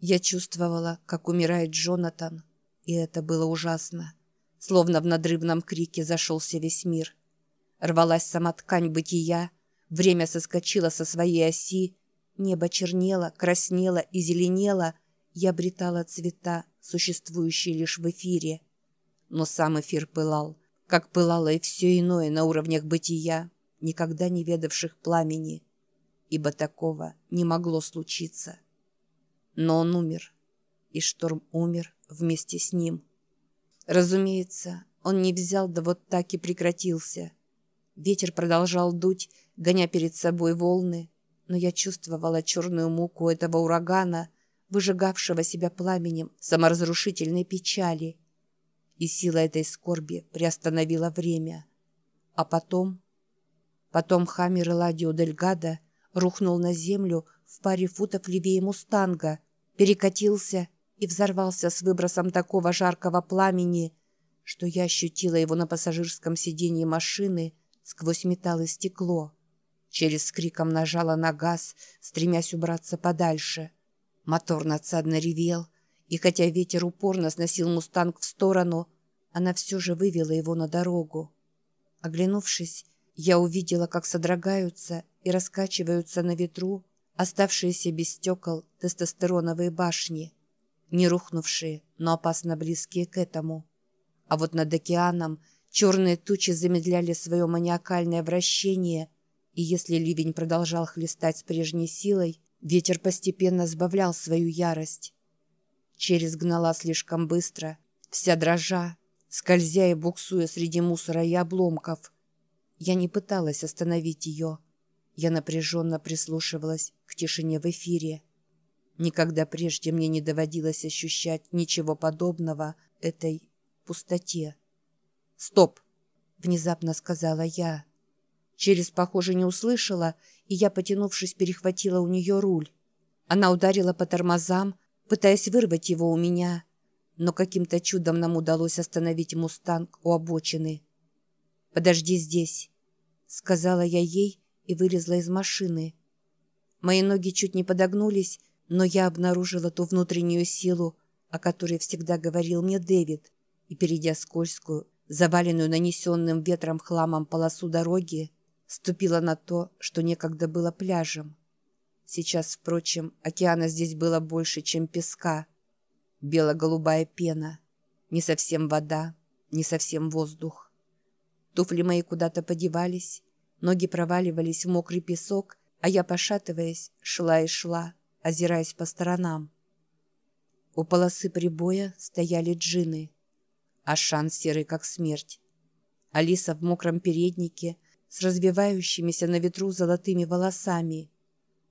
Я чувствовала, как умирает Джонатан, и это было ужасно. Словно в надрывном крике зашелся весь мир. Рвалась сама ткань бытия, время соскочило со своей оси, небо чернело, краснело и зеленело, и обретало цвета, существующие лишь в эфире. Но сам эфир пылал, как пылало и все иное на уровнях бытия, никогда не ведавших пламени, ибо такого не могло случиться. Но он умер, и шторм умер вместе с ним. Разумеется, он не взял, да вот так и прекратился. Ветер продолжал дуть, гоня перед собой волны, но я чувствовала черную муку этого урагана, выжигавшего себя пламенем саморазрушительной печали. И сила этой скорби приостановила время. А потом... Потом Хаммер Эладио Дельгадо рухнул на землю в паре футов левее «Мустанга», перекатился и взорвался с выбросом такого жаркого пламени, что я ощутила его на пассажирском сиденье машины сквозь металл и стекло. Через криком нажала на газ, стремясь убраться подальше. Мотор надсадно ревел, и хотя ветер упорно сносил «Мустанг» в сторону, она все же вывела его на дорогу. Оглянувшись, я увидела, как содрогаются и раскачиваются на ветру оставшиеся без стекол тестостероновые башни, не рухнувшие, но опасно близкие к этому. А вот над океаном черные тучи замедляли свое маниакальное вращение, и если ливень продолжал хлестать с прежней силой, ветер постепенно сбавлял свою ярость. Через гнала слишком быстро, вся дрожа, скользя и буксуя среди мусора и обломков. Я не пыталась остановить ее, я напряженно прислушивалась к тишине в эфире. Никогда прежде мне не доводилось ощущать ничего подобного этой пустоте. «Стоп!» — внезапно сказала я. Через, похоже, не услышала, и я, потянувшись, перехватила у нее руль. Она ударила по тормозам, пытаясь вырвать его у меня, но каким-то чудом нам удалось остановить «Мустанг» у обочины. «Подожди здесь», — сказала я ей, — и вылезла из машины. Мои ноги чуть не подогнулись, но я обнаружила ту внутреннюю силу, о которой всегда говорил мне Дэвид, и, перейдя скользкую, заваленную нанесенным ветром хламом полосу дороги, ступила на то, что некогда было пляжем. Сейчас, впрочем, океана здесь было больше, чем песка. Бело-голубая пена. Не совсем вода, не совсем воздух. Туфли мои куда-то подевались, Ноги проваливались в мокрый песок, а я, пошатываясь, шла и шла, озираясь по сторонам. У полосы прибоя стояли джины. Ашан серый, как смерть. Алиса в мокром переднике с развивающимися на ветру золотыми волосами.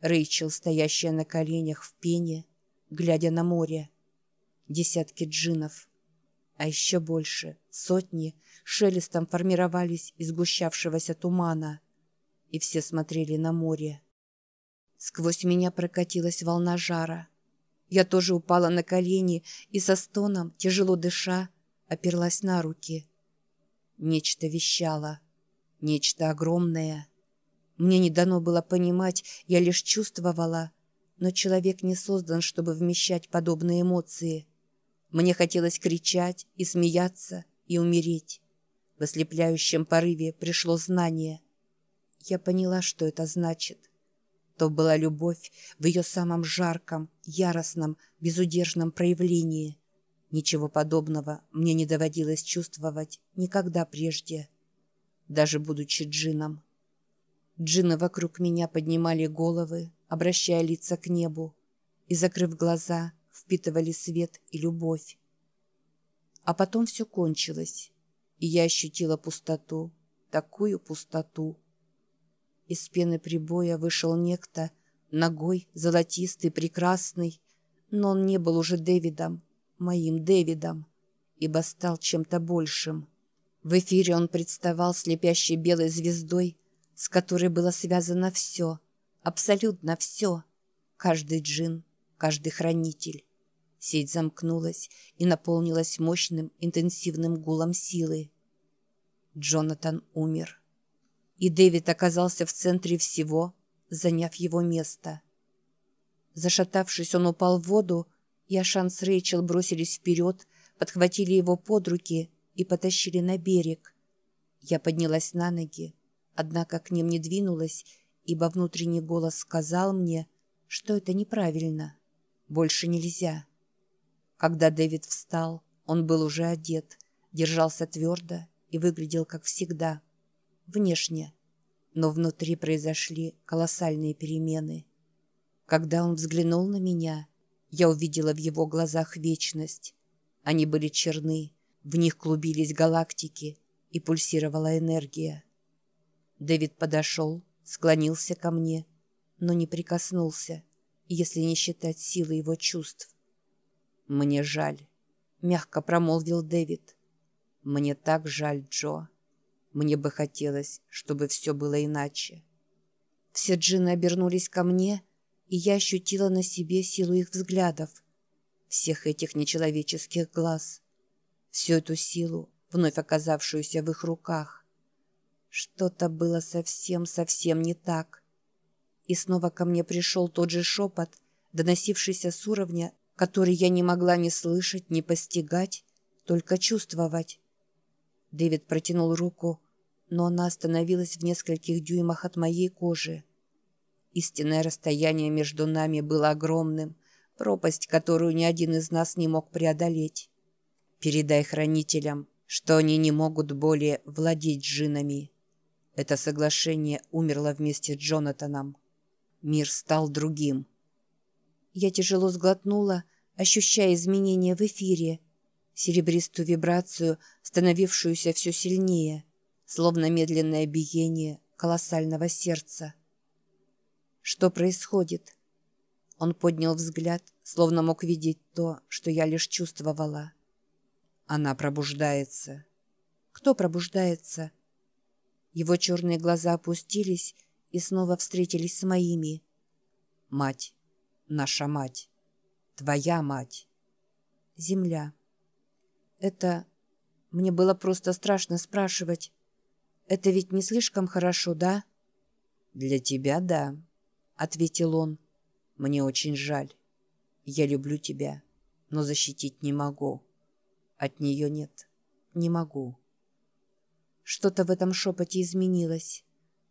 Рэйчел, стоящая на коленях в пене, глядя на море. Десятки джинов. А еще больше, сотни — шелестом формировались из сгущавшегося тумана, и все смотрели на море. Сквозь меня прокатилась волна жара. Я тоже упала на колени и со стоном, тяжело дыша, оперлась на руки. Нечто вещало, нечто огромное. Мне не дано было понимать, я лишь чувствовала, но человек не создан, чтобы вмещать подобные эмоции. Мне хотелось кричать и смеяться, и умереть. В ослепляющем порыве пришло знание. Я поняла, что это значит. То была любовь в ее самом жарком, яростном, безудержном проявлении. Ничего подобного мне не доводилось чувствовать никогда прежде, даже будучи джином. Джины вокруг меня поднимали головы, обращая лица к небу, и, закрыв глаза, впитывали свет и любовь. А потом все кончилось и я ощутила пустоту, такую пустоту. Из пены прибоя вышел некто, ногой, золотистый, прекрасный, но он не был уже Дэвидом, моим Дэвидом, ибо стал чем-то большим. В эфире он представал слепящей белой звездой, с которой было связано все, абсолютно все, каждый джин, каждый хранитель. Сеть замкнулась и наполнилась мощным интенсивным гулом силы. Джонатан умер. И Дэвид оказался в центре всего, заняв его место. Зашатавшись, он упал в воду, и Ашан с Рэйчел бросились вперед, подхватили его под руки и потащили на берег. Я поднялась на ноги, однако к ним не двинулась, ибо внутренний голос сказал мне, что это неправильно. Больше нельзя. Когда Дэвид встал, он был уже одет, держался твердо и выглядел как всегда. Внешне. Но внутри произошли колоссальные перемены. Когда он взглянул на меня, я увидела в его глазах вечность. Они были черны, в них клубились галактики и пульсировала энергия. Дэвид подошел, склонился ко мне, но не прикоснулся, если не считать силы его чувств. «Мне жаль», — мягко промолвил Дэвид. «Мне так жаль, Джо. Мне бы хотелось, чтобы все было иначе». Все джинны обернулись ко мне, и я ощутила на себе силу их взглядов, всех этих нечеловеческих глаз, всю эту силу, вновь оказавшуюся в их руках. Что-то было совсем-совсем не так. И снова ко мне пришел тот же шепот, доносившийся с уровня, который я не могла ни слышать, ни постигать, только чувствовать. Дэвид протянул руку, но она остановилась в нескольких дюймах от моей кожи. Истинное расстояние между нами было огромным, пропасть, которую ни один из нас не мог преодолеть. Передай хранителям, что они не могут более владеть джинами. Это соглашение умерло вместе с Джонатаном. Мир стал другим. Я тяжело сглотнула, ощущая изменения в эфире, серебристую вибрацию, становившуюся все сильнее, словно медленное биение колоссального сердца. Что происходит? Он поднял взгляд, словно мог видеть то, что я лишь чувствовала. Она пробуждается. Кто пробуждается? Его черные глаза опустились и снова встретились с моими. Мать. Наша мать. Твоя мать. Земля. Это... Мне было просто страшно спрашивать. Это ведь не слишком хорошо, да? Для тебя — да ответил он. «Мне очень жаль. Я люблю тебя, но защитить не могу. От нее нет. Не могу». Что-то в этом шепоте изменилось.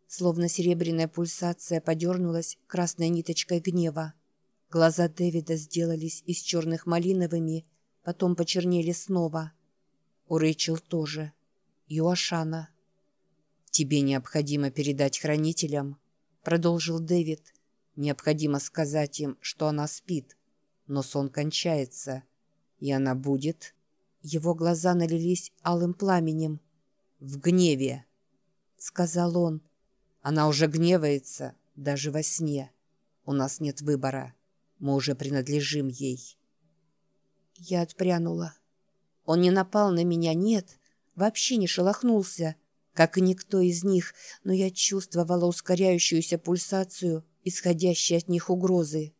Словно серебряная пульсация подернулась красной ниточкой гнева. Глаза Дэвида сделались из черных малиновыми, потом почернели снова. У Рэйчел тоже. И у Ашана. «Тебе необходимо передать хранителям», — продолжил Дэвид, — Необходимо сказать им, что она спит, но сон кончается, и она будет... Его глаза налились алым пламенем. «В гневе», — сказал он. «Она уже гневается, даже во сне. У нас нет выбора. Мы уже принадлежим ей». Я отпрянула. Он не напал на меня, нет, вообще не шелохнулся, как и никто из них, но я чувствовала ускоряющуюся пульсацию исходящей от них угрозы.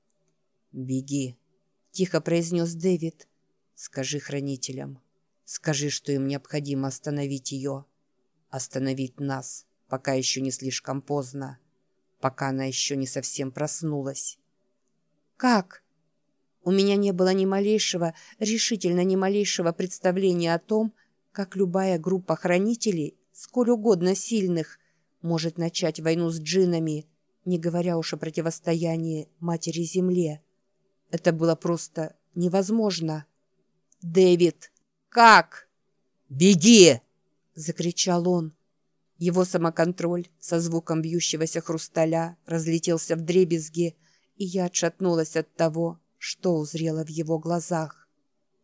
«Беги», — тихо произнес Дэвид. «Скажи хранителям. Скажи, что им необходимо остановить ее. Остановить нас, пока еще не слишком поздно. Пока она еще не совсем проснулась». «Как?» У меня не было ни малейшего, решительно ни малейшего представления о том, как любая группа хранителей, сколь угодно сильных, может начать войну с джинами — не говоря уж о противостоянии матери-земле. Это было просто невозможно. «Дэвид, как?» «Беги!» — закричал он. Его самоконтроль со звуком бьющегося хрусталя разлетелся в дребезги, и я отшатнулась от того, что узрела в его глазах.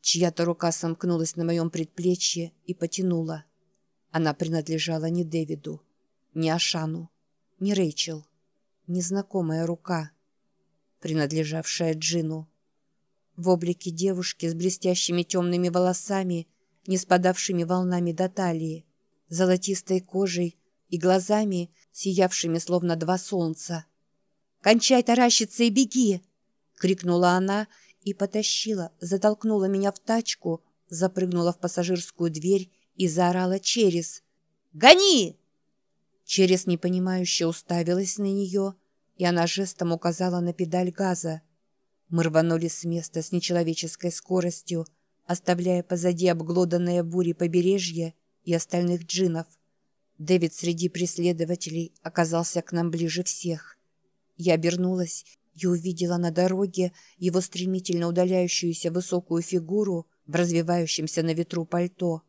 Чья-то рука сомкнулась на моем предплечье и потянула. Она принадлежала не Дэвиду, не Ашану, не Рэйчел незнакомая рука, принадлежавшая Джину. В облике девушки с блестящими темными волосами, не спадавшими волнами до талии, золотистой кожей и глазами, сиявшими словно два солнца. «Кончай таращиться и беги!» — крикнула она и потащила, затолкнула меня в тачку, запрыгнула в пассажирскую дверь и заорала через. «Гони!» Через непонимающе уставилась на нее, и она жестом указала на педаль газа. Мы рванули с места с нечеловеческой скоростью, оставляя позади обглоданное бури побережье и остальных джинов. Дэвид среди преследователей оказался к нам ближе всех. Я обернулась и увидела на дороге его стремительно удаляющуюся высокую фигуру в развивающемся на ветру пальто.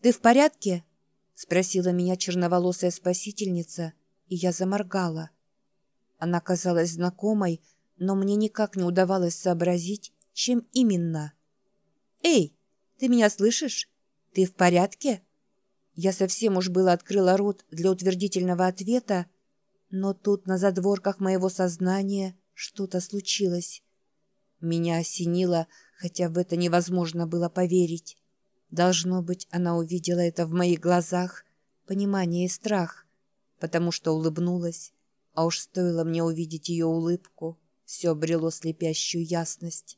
«Ты в порядке?» — спросила меня черноволосая спасительница, и я заморгала. Она казалась знакомой, но мне никак не удавалось сообразить, чем именно. «Эй, ты меня слышишь? Ты в порядке?» Я совсем уж было открыла рот для утвердительного ответа, но тут на задворках моего сознания что-то случилось. Меня осенило, хотя в это невозможно было поверить. Должно быть, она увидела это в моих глазах, понимание и страх, потому что улыбнулась, а уж стоило мне увидеть ее улыбку, все обрело слепящую ясность.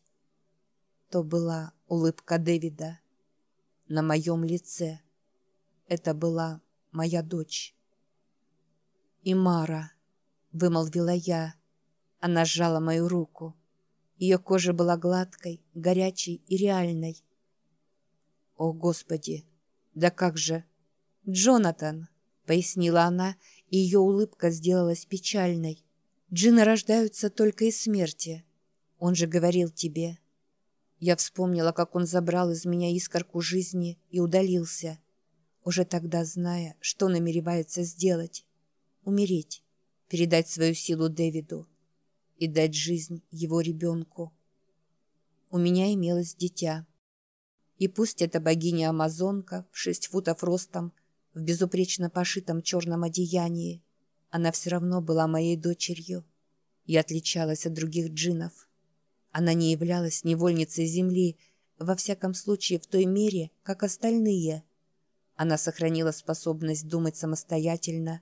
То была улыбка Дэвида на моем лице. Это была моя дочь. «И Мара», — вымолвила я. Она сжала мою руку. Ее кожа была гладкой, горячей и реальной. «О, Господи! Да как же!» «Джонатан!» — пояснила она, и ее улыбка сделалась печальной. «Джины рождаются только из смерти. Он же говорил тебе». Я вспомнила, как он забрал из меня искорку жизни и удалился, уже тогда зная, что намеревается сделать. Умереть, передать свою силу Дэвиду и дать жизнь его ребенку. У меня имелось дитя. И пусть эта богиня-амазонка в шесть футов ростом, в безупречно пошитом черном одеянии, она все равно была моей дочерью и отличалась от других джинов. Она не являлась невольницей земли, во всяком случае в той мере, как остальные. Она сохранила способность думать самостоятельно,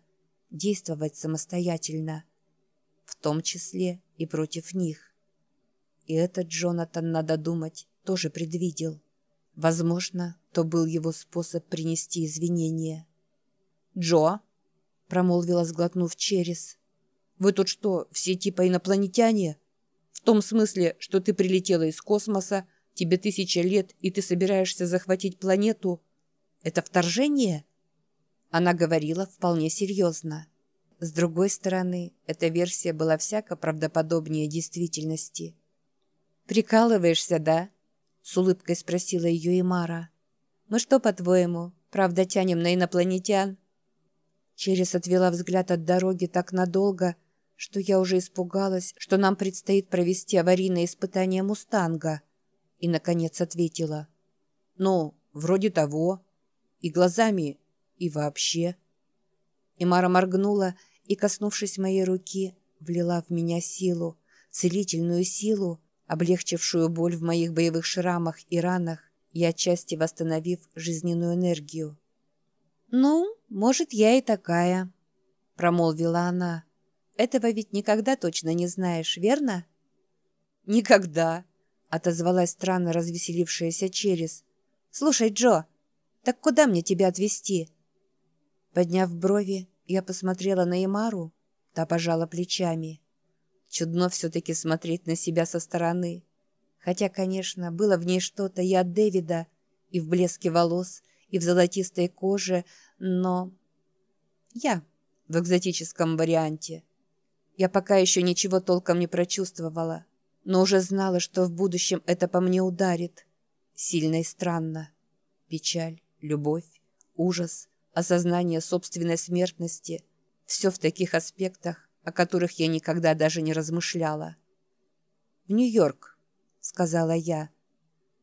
действовать самостоятельно, в том числе и против них. И этот Джонатан, надо думать, тоже предвидел. Возможно, то был его способ принести извинения. «Джо?» — промолвила, сглотнув через. «Вы тут что, все типа инопланетяне? В том смысле, что ты прилетела из космоса, тебе тысяча лет, и ты собираешься захватить планету? Это вторжение?» Она говорила вполне серьезно. С другой стороны, эта версия была всяко правдоподобнее действительности. «Прикалываешься, да?» С улыбкой спросила ее Имара. «Мы что, по-твоему, правда тянем на инопланетян?» Через отвела взгляд от дороги так надолго, что я уже испугалась, что нам предстоит провести аварийное испытание «Мустанга». И, наконец, ответила. «Ну, вроде того. И глазами, и вообще». Имара моргнула и, коснувшись моей руки, влила в меня силу, целительную силу, облегчившую боль в моих боевых шрамах и ранах и отчасти восстановив жизненную энергию. «Ну, может, я и такая», — промолвила она. «Этого ведь никогда точно не знаешь, верно?» «Никогда», — отозвалась странно развеселившаяся через. «Слушай, Джо, так куда мне тебя отвезти?» Подняв брови, я посмотрела на Имару, та пожала плечами. Чудно все-таки смотреть на себя со стороны. Хотя, конечно, было в ней что-то и от Дэвида, и в блеске волос, и в золотистой коже, но... Я в экзотическом варианте. Я пока еще ничего толком не прочувствовала, но уже знала, что в будущем это по мне ударит. Сильно и странно. Печаль, любовь, ужас, осознание собственной смертности — все в таких аспектах, о которых я никогда даже не размышляла. «В Нью-Йорк», — сказала я.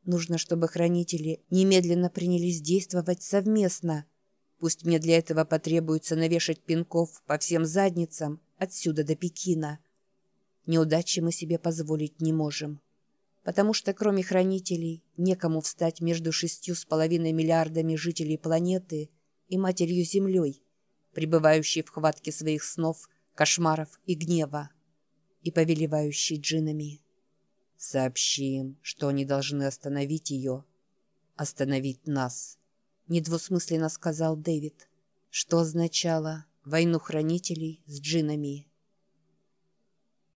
«Нужно, чтобы хранители немедленно принялись действовать совместно. Пусть мне для этого потребуется навешать пинков по всем задницам отсюда до Пекина. Неудачи мы себе позволить не можем» потому что кроме хранителей некому встать между шестью с половиной миллиардами жителей планеты и матерью Землей, пребывающей в хватке своих снов кошмаров и гнева, и повелевающий джинами. Сообщи им, что они должны остановить ее, остановить нас, недвусмысленно сказал Дэвид, что означало войну хранителей с джинами.